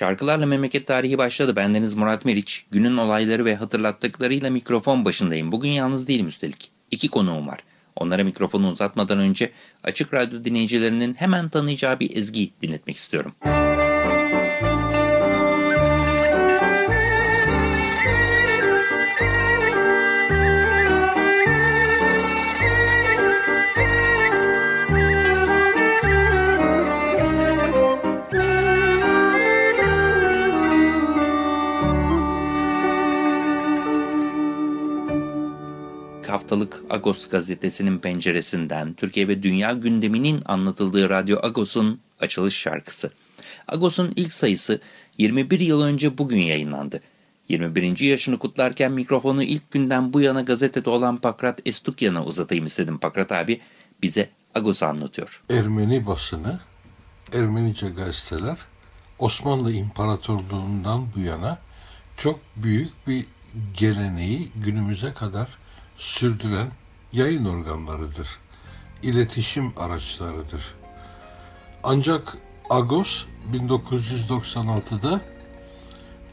Şarkılarla Memleket Tarihi başladı. Bendeniz Murat Meriç. Günün olayları ve hatırlattıklarıyla mikrofon başındayım. Bugün yalnız değilim üstelik. İki konuğum var. Onlara mikrofonu uzatmadan önce Açık Radyo dinleyicilerinin hemen tanıyacağı bir ezgi dinletmek istiyorum. Müzik haftalık Agos gazetesinin penceresinden Türkiye ve dünya gündeminin anlatıldığı Radyo Agos'un açılış şarkısı. Agos'un ilk sayısı 21 yıl önce bugün yayınlandı. 21. yaşını kutlarken mikrofonu ilk günden bu yana gazetede olan Pakrat Estukyan'a uzatayım istedim. Pakrat abi bize Agos'u anlatıyor. Ermeni basını, Ermenice gazeteler Osmanlı İmparatorluğu'ndan bu yana çok büyük bir geleneği günümüze kadar sürdüren yayın organlarıdır. İletişim araçlarıdır. Ancak Agos 1996'da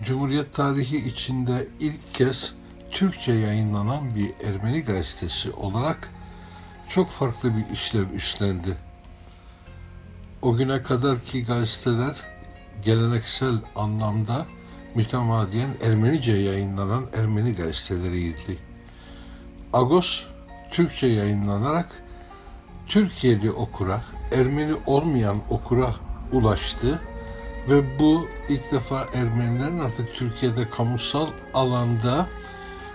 Cumhuriyet tarihi içinde ilk kez Türkçe yayınlanan bir Ermeni gazetesi olarak çok farklı bir işlev üstlendi. O güne kadar ki gazeteler geleneksel anlamda mütemadiyen Ermenice yayınlanan Ermeni gazeteleriydi. Agos Türkçe yayınlanarak Türkiye'li okura, Ermeni olmayan okura ulaştı ve bu ilk defa Ermenilerin artık Türkiye'de kamusal alanda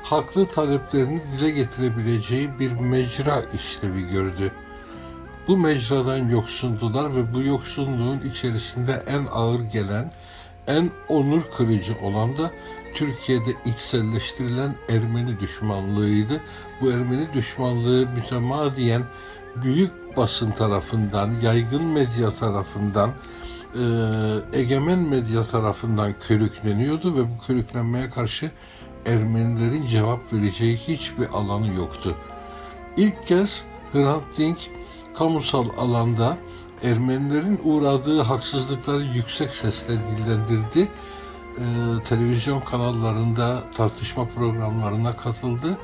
haklı taleplerini dile getirebileceği bir mecra işlevi gördü. Bu mecradan yoksundular ve bu yoksunluğun içerisinde en ağır gelen, en onur kırıcı olan da Türkiye'de içselleştirilen Ermeni düşmanlığıydı. Bu Ermeni düşmanlığı mütemadiyen büyük basın tarafından, yaygın medya tarafından, e, egemen medya tarafından körükleniyordu ve bu körüklenmeye karşı Ermenilerin cevap vereceği hiçbir alanı yoktu. İlk kez Hrant Dink kamusal alanda Ermenilerin uğradığı haksızlıkları yüksek sesle dillendirdi e, televizyon kanallarında tartışma programlarına katıldı.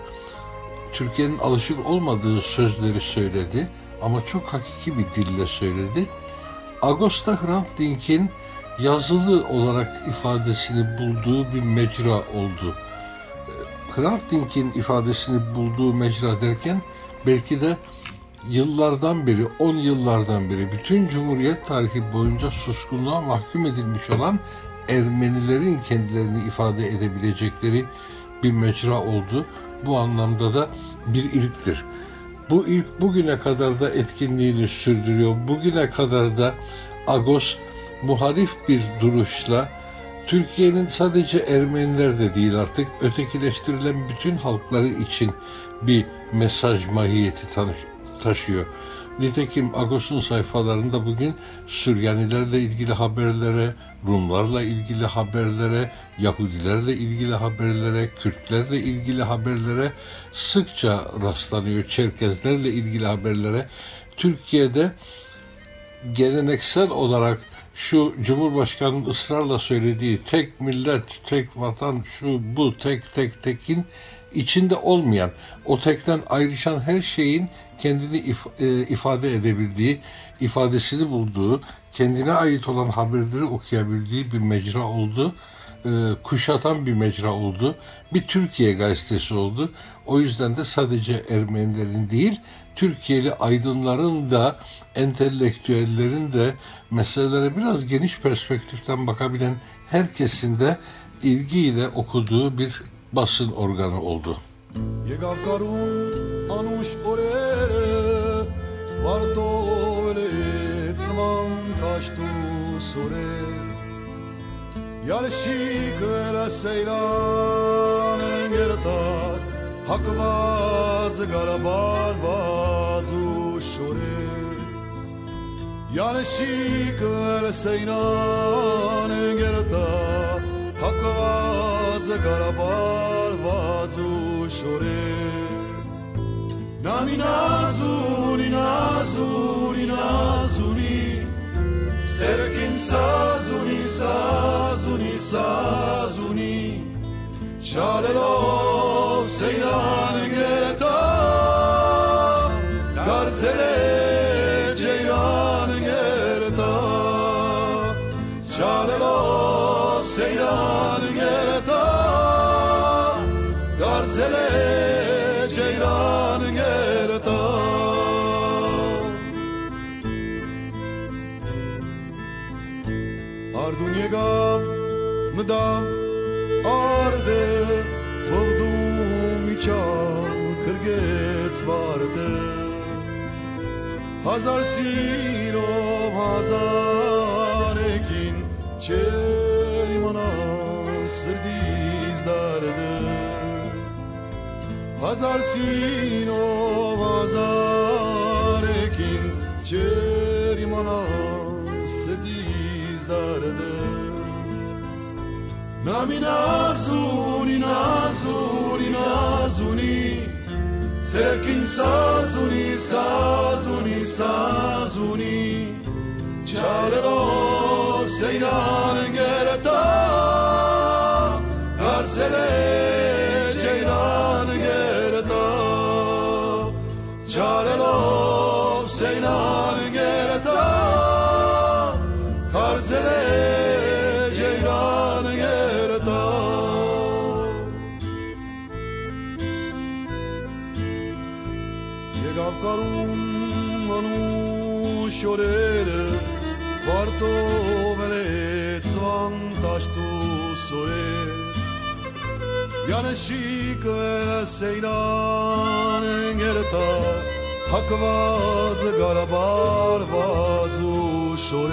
Türkiye'nin alışık olmadığı sözleri söyledi ama çok hakiki bir dille söyledi. Ağustos'ta Hrant Dink'in yazılı olarak ifadesini bulduğu bir mecra oldu. Hrant Dink'in ifadesini bulduğu mecra derken belki de yıllardan beri, 10 yıllardan beri bütün Cumhuriyet tarihi boyunca suskunluğa mahkum edilmiş olan Ermenilerin kendilerini ifade edebilecekleri bir mecra oldu. Bu anlamda da bir ilktir. Bu ilk bugüne kadar da etkinliğini sürdürüyor. Bugüne kadar da Agos muharif bir duruşla Türkiye'nin sadece Ermeniler de değil artık ötekileştirilen bütün halkları için bir mesaj mahiyeti taşıyor. Nitekim Agos'un sayfalarında bugün Süryanilerle ilgili haberlere, Rumlarla ilgili haberlere, Yahudilerle ilgili haberlere, Kürtlerle ilgili haberlere sıkça rastlanıyor. Çerkezlerle ilgili haberlere. Türkiye'de geleneksel olarak şu Cumhurbaşkanı'nın ısrarla söylediği tek millet, tek vatan, şu bu tek tek tekin içinde olmayan, o tekten ayrışan her şeyin kendini if, e, ifade edebildiği, ifadesini bulduğu, kendine ait olan haberleri okuyabildiği bir mecra oldu. E, kuşatan bir mecra oldu. Bir Türkiye gazetesi oldu. O yüzden de sadece Ermenilerin değil, Türkiye'li aydınların da, entelektüellerin de meselelere biraz geniş perspektiften bakabilen herkesin de ilgiyle okuduğu bir basın organı oldu. Yegavkarun anuş orere vardovele tsman taştu sorer Yarışık ve seyran gertar Hakvaz kvadze gara bal vadzu shore Nami nazuni, nazuni, nazuni Serkin sazuni, sazuni, sazuni Chalelov seinani Ardunyegav mıdav ardı Buldum içam kırgıç vardı Hazar silom hazar ekin Çelimana sırdiz dardı Hazar silom hazar ekin Çelimana dardă. Namina zuni, na zuni, nazuni nazuni. Srekin sa zuni, sazuni. Zuni, sa zuni, Cealelor se inarenghe, Ana Shika say don and get a thought Hakavad Garabar Vazu Shore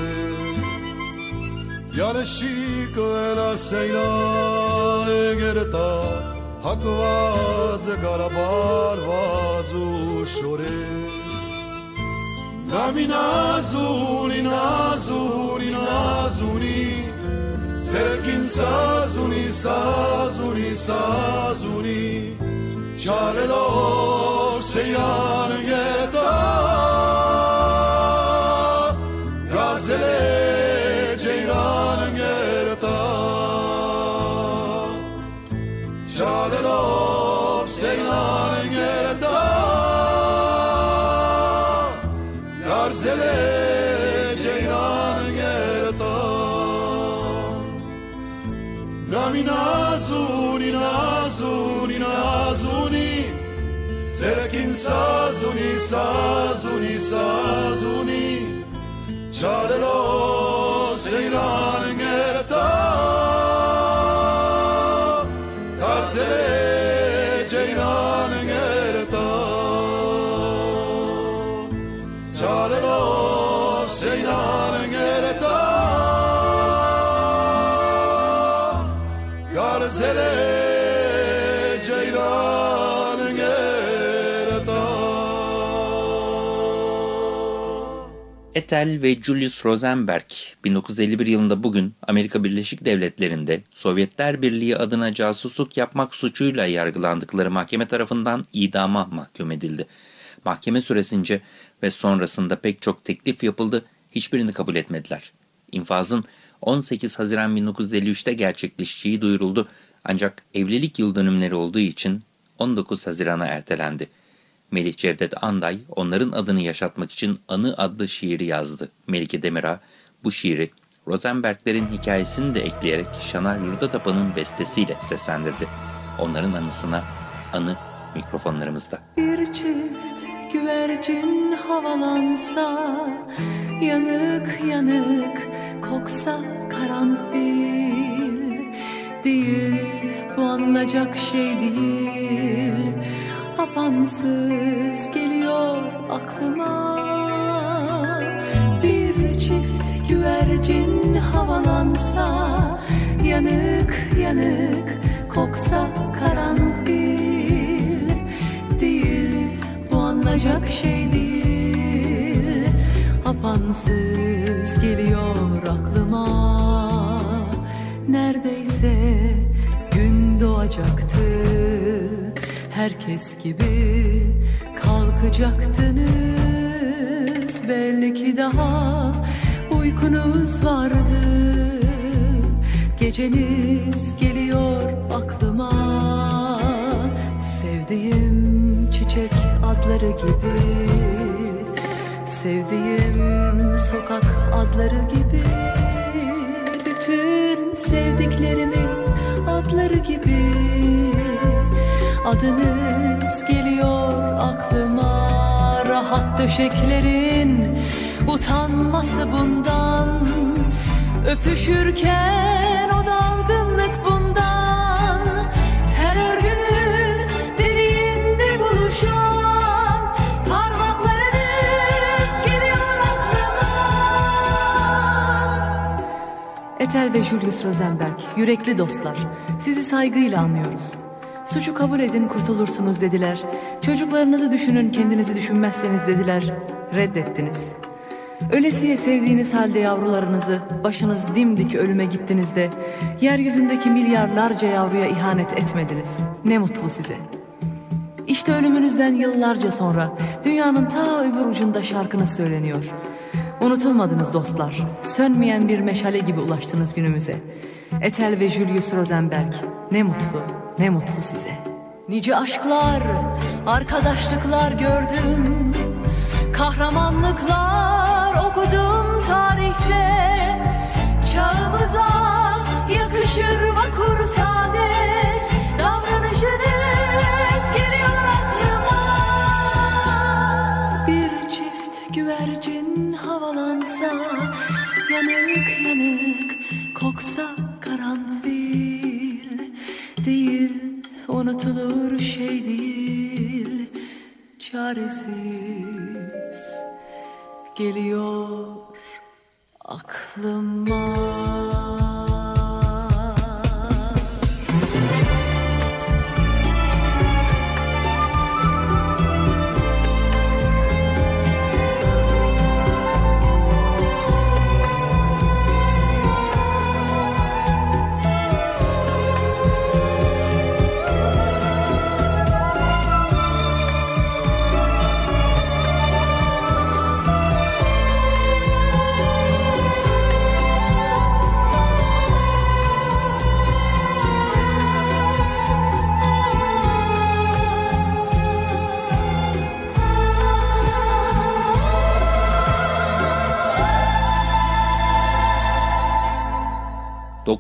Yana Shika and I say don and get a thought Hakavad nazuni Serekin sazuni sazuni sazuni. Çalelo seyran gereta Gazele ceyran gereta Çalelo seyran gereta Garzele ceylan mi nasuni, nasuni, nasuni, serkin sazuni, sazuni, sazuni, chadelo seirange. Ethel ve Julius Rosenberg 1951 yılında bugün Amerika Birleşik Devletleri'nde Sovyetler Birliği adına casusluk yapmak suçuyla yargılandıkları mahkeme tarafından idama mahkum edildi. Mahkeme süresince ve sonrasında pek çok teklif yapıldı, hiçbirini kabul etmediler. İnfazın 18 Haziran 1953'te gerçekleşeceği duyuruldu ancak evlilik yıl dönümleri olduğu için 19 Haziran'a ertelendi. Melih Cevdet Anday onların adını yaşatmak için Anı adlı şiiri yazdı. Melike Demirağ bu şiiri Rosenberglerin hikayesini de ekleyerek Şanar Yurdatapan'ın bestesiyle seslendirdi. Onların anısına Anı mikrofonlarımızda. Bir çift güvercin havalansa Yanık yanık koksa karanfil Değil bu anılacak şey değil Apansız geliyor aklıma. Bir çift güvercin havalansa yanık koksa karanfil. Değil bu anlayacak şey değil. Apansız geliyor aklıma. Neredeyse gün doğacaktı Herkes gibi kalkacaktınız. Belli ki daha uykunuz vardı. Geceniz geliyor aklıma. Sevdiğim çiçek adları gibi. Sevdiğim sokak adları gibi. Bütün sevdiklerimin adları gibi Adınız geliyor aklıma Rahat döşeklerin utanması bundan Öpüşürken o dalgınlık bundan Tel örgünün deliğinde buluşan Parmaklarınız geliyor aklıma Ethel ve Julius Rosenberg, yürekli dostlar. Sizi saygıyla anıyoruz. Suçu kabul edin kurtulursunuz dediler. Çocuklarınızı düşünün kendinizi düşünmezseniz dediler. Reddettiniz. Ölesiye sevdiğiniz halde yavrularınızı başınız dimdik ölüme gittinizde yeryüzündeki milyarlarca yavruya ihanet etmediniz. Ne mutlu size. İşte ölümünüzden yıllarca sonra dünyanın ta öbür ucunda şarkınız söyleniyor. Unutulmadınız dostlar. Sönmeyen bir meşale gibi ulaştınız günümüze. Ethel ve Julius Rosenberg. Ne mutlu, ne mutlu size. Nice aşklar, arkadaşlıklar gördüm. Kahramanlıklar okudum tarihte. Çağımıza yakışır vakur unutulur şey değil Çaresiz. Geliyor aklıma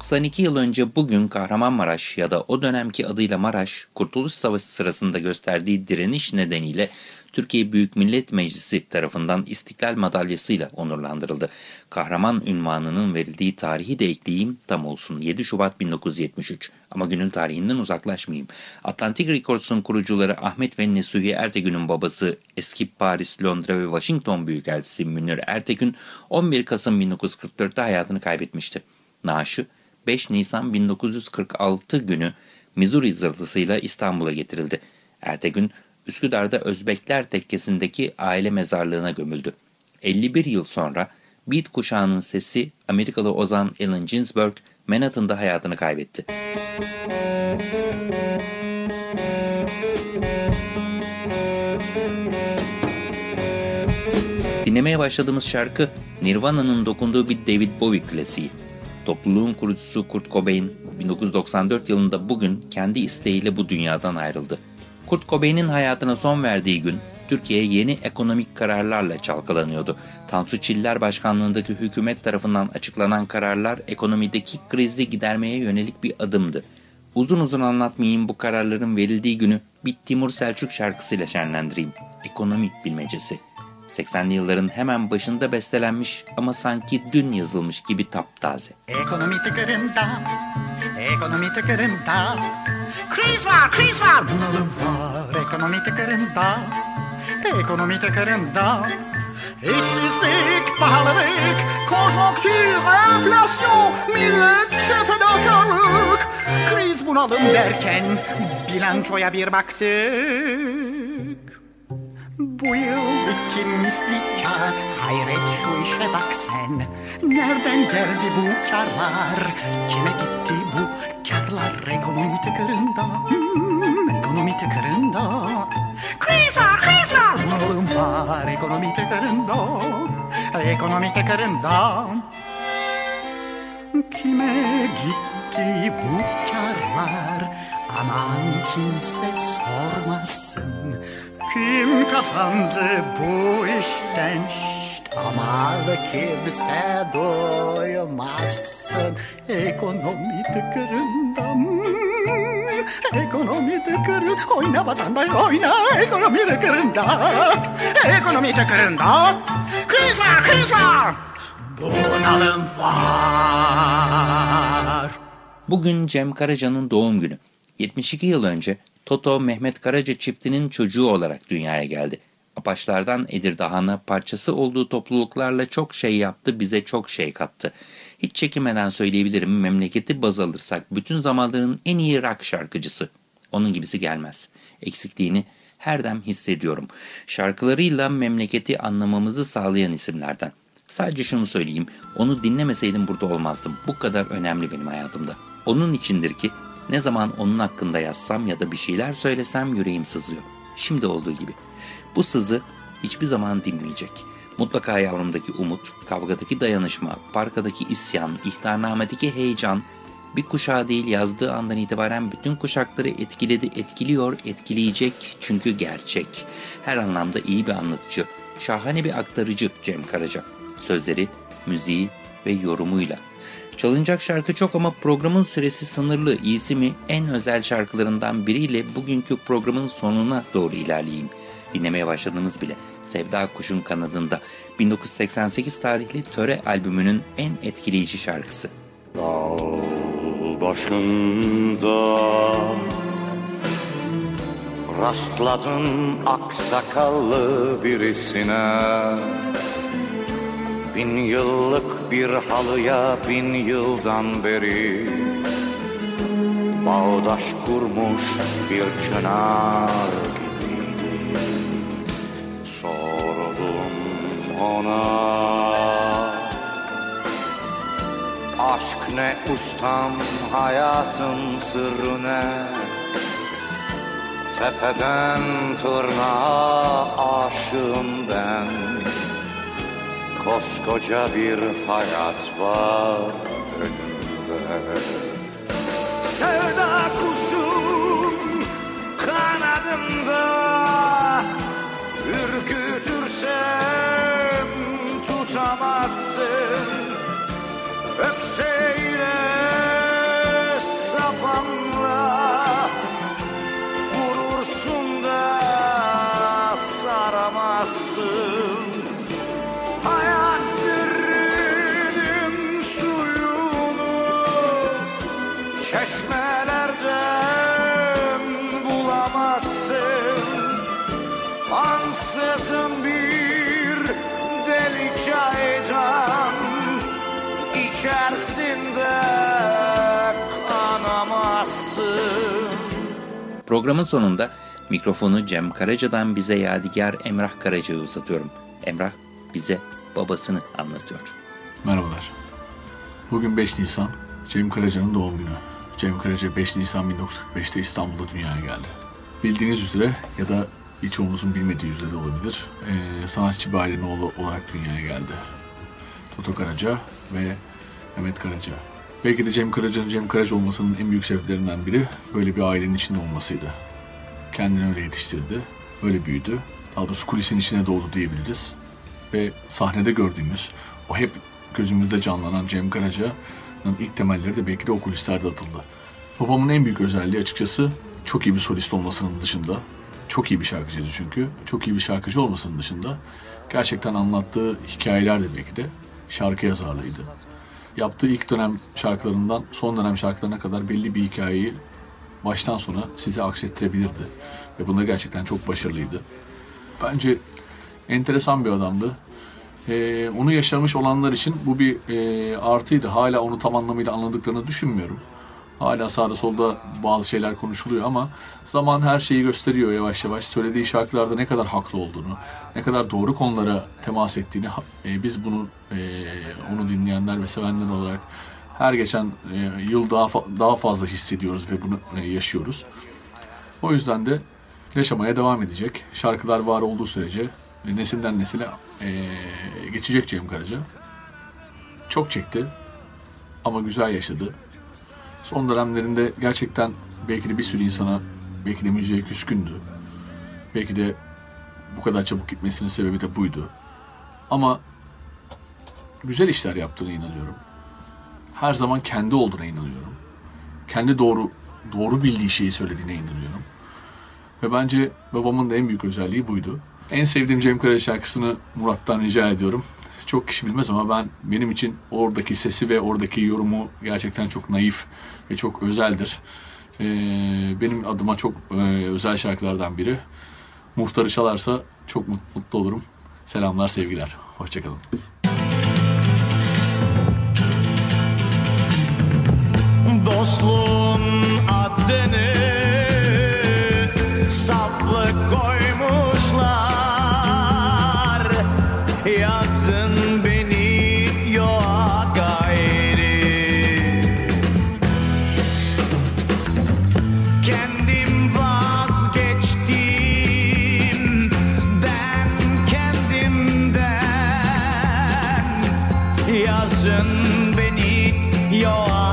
92 yıl önce bugün Kahramanmaraş ya da o dönemki adıyla Maraş, Kurtuluş Savaşı sırasında gösterdiği direniş nedeniyle Türkiye Büyük Millet Meclisi tarafından İstiklal Madalyası'yla onurlandırıldı. Kahraman ünvanının verildiği tarihi de ekleyeyim tam olsun 7 Şubat 1973 ama günün tarihinden uzaklaşmayayım. Atlantic Records'un kurucuları Ahmet ve Nesuhi Ertegün'ün babası eski Paris, Londra ve Washington Büyükelçisi Münir Ertegün 11 Kasım 1944'te hayatını kaybetmişti. Naaşı 5 Nisan 1946 günü Missouri zırhlısıyla İstanbul'a getirildi. Ertegün Üsküdar'da Özbekler tekkesindeki aile mezarlığına gömüldü. 51 yıl sonra Beat kuşağının sesi Amerikalı ozan Allen Ginsberg Manhattan'da hayatını kaybetti. Dinlemeye başladığımız şarkı Nirvana'nın dokunduğu bir David Bowie klasiği. Topluluğun kurucusu Kurt Cobain 1994 yılında bugün kendi isteğiyle bu dünyadan ayrıldı. Kurt Cobain'in hayatına son verdiği gün Türkiye yeni ekonomik kararlarla çalkalanıyordu. Tansu Çiller başkanlığındaki hükümet tarafından açıklanan kararlar ekonomideki krizi gidermeye yönelik bir adımdı. Uzun uzun anlatmayayım bu kararların verildiği günü bir Timur Selçuk şarkısıyla şenlendireyim. Ekonomik bilmecesi. 80'li yılların hemen başında bestelenmiş ama sanki dün yazılmış gibi taptaze. Ekonomi tıkırında, ekonomi tıkırında. Kriz var, kriz var, bunalım var. Ekonomi tıkırında, ekonomi tıkırında. İşsizlik, pahalılık, konjonktür, enflasyon, millet fedakarlık. Kriz bunalım derken bilançoya bir baktık. Bu yıl iki misli kar Hayret şu işe bak sen. Nereden geldi bu karlar? Kime gitti bu karlar? Ekonomi tıkırında. Hmm, Ekonomi tıkırında. Kriz var kriz var. Bunalım var ekonomi tıkırında. Ekonomi tıkırında. Kime gitti bu karlar Aman kimse sormasın. Kim kazandı bu işten? Aman kimse duymasın Ekonomi tıkırında hmm, Ekonomi tıkırında Oyna vatandaş oyna Ekonomi tıkırında Ekonomi tıkırında Kriz var kriz var Bunalım var. Bugün Cem Karaca'nın doğum günü. 72 yıl önce Toto Mehmet Karaca çiftinin çocuğu olarak dünyaya geldi. Apaçlardan Edirdahan'a parçası olduğu topluluklarla çok şey yaptı, bize çok şey kattı. Hiç çekinmeden söyleyebilirim memleketi baz alırsak bütün zamanların en iyi rock şarkıcısı. Onun gibisi gelmez. Eksikliğini her dem hissediyorum. Şarkılarıyla memleketi anlamamızı sağlayan isimlerden. Sadece şunu söyleyeyim, onu dinlemeseydim burada olmazdım. Bu kadar önemli benim hayatımda. Onun içindir ki ne zaman onun hakkında yazsam ya da bir şeyler söylesem yüreğim sızıyor. Şimdi olduğu gibi. Bu sızı hiçbir zaman dinmeyecek. Mutlaka yavrumdaki umut, kavgadaki dayanışma, parkadaki isyan, ihtarnamedeki heyecan, bir kuşağı değil yazdığı andan itibaren bütün kuşakları etkiledi, etkiliyor, etkileyecek çünkü gerçek. Her anlamda iyi bir anlatıcı, şahane bir aktarıcı Cem Karaca. Sözleri, müziği ve yorumuyla. Çalınacak şarkı çok ama programın süresi sınırlı. İyisi mi en özel şarkılarından biriyle bugünkü programın sonuna doğru ilerleyeyim. Dinlemeye başladınız bile. Sevda Kuş'un kanadında 1988 tarihli Töre albümünün en etkileyici şarkısı. Dağ başında Rastladın aksakallı birisine Bin yıllık bir halıya bin yıldan beri. Bağdaş kurmuş bir çınar gibiydi Sordum ona Aşk ne ustam hayatın sırrı ne? Tepeden tırnağa aşığım ben Koskoca bir hayat var önümde. Sevda kuşum kanadımda Ürkütürsem tutamazsın. Öpseyle Programın sonunda mikrofonu Cem Karaca'dan bize yadigar Emrah Karaca'ya uzatıyorum. Emrah bize babasını anlatıyor. Merhabalar. Bugün 5 Nisan, Cem Karaca'nın doğum günü. Cem Karaca 5 Nisan 1945'te İstanbul'da dünyaya geldi. Bildiğiniz üzere ya da birçoğumuzun bilmediği üzere de olabilir, eee, sanatçı bir ailenin oğlu olarak dünyaya geldi. Toto Karaca ve Mehmet Karaca. Belki de Cem Karaca'nın Cem Karaca olmasının en büyük sebeplerinden biri böyle bir ailenin içinde olmasıydı. Kendini öyle yetiştirdi, öyle büyüdü. Daha doğrusu kulisin içine doğdu diyebiliriz. Ve sahnede gördüğümüz, o hep gözümüzde canlanan Cem Karaca'nın ilk temelleri de belki de o kulislerde atıldı. Babamın en büyük özelliği açıkçası çok iyi bir solist olmasının dışında, çok iyi bir şarkıcıydı çünkü, çok iyi bir şarkıcı olmasının dışında gerçekten anlattığı hikayeler de belki de şarkı yazarlığıydı. Yaptığı ilk dönem şarkılarından son dönem şarkılarına kadar belli bir hikayeyi baştan sona size aksettirebilirdi. Ve bunda gerçekten çok başarılıydı. Bence enteresan bir adamdı. e, onu yaşamış olanlar için bu bir e, artıydı. Hala onu tam anlamıyla anladıklarını düşünmüyorum. Hala sağda solda bazı şeyler konuşuluyor ama zaman her şeyi gösteriyor yavaş yavaş. Söylediği şarkılarda ne kadar haklı olduğunu, ne kadar doğru konulara temas ettiğini e, biz bunu e, onu dinleyenler ve sevenler olarak her geçen e, yıl daha fa- daha fazla hissediyoruz ve bunu e, yaşıyoruz. O yüzden de yaşamaya devam edecek. Şarkılar var olduğu sürece e, nesilden nesile e, geçecek Cem Karaca. Çok çekti ama güzel yaşadı. Son dönemlerinde gerçekten belki de bir sürü insana belki de müziğe küskündü. Belki de bu kadar çabuk gitmesinin sebebi de buydu. Ama güzel işler yaptığına inanıyorum. Her zaman kendi olduğuna inanıyorum. Kendi doğru doğru bildiği şeyi söylediğine inanıyorum. Ve bence babamın da en büyük özelliği buydu. En sevdiğim Cem Karaca şarkısını Murat'tan rica ediyorum. Çok kişi bilmez ama ben benim için oradaki sesi ve oradaki yorumu gerçekten çok naif ve çok özeldir. Ee, benim adıma çok e, özel şarkılardan biri. Muhtarı çalarsa çok mut- mutlu olurum. Selamlar, sevgiler. Hoşçakalın. Dostluğun adını Yazın beni yoğa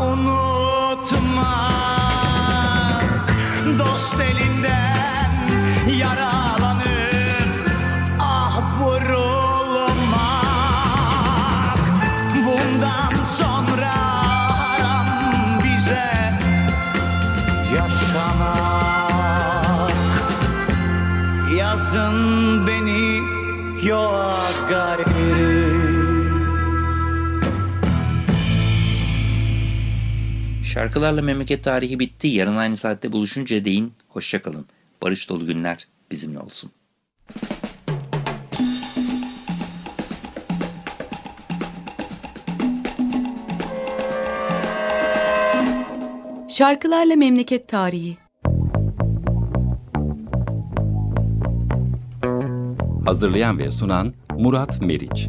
unutmak. Dost elinden yaralanıp Şarkılarla memleket tarihi bitti. Yarın aynı saatte buluşunca deyin. Hoşçakalın. Barış dolu günler bizimle olsun. Şarkılarla Memleket Tarihi Hazırlayan ve sunan Murat Meriç.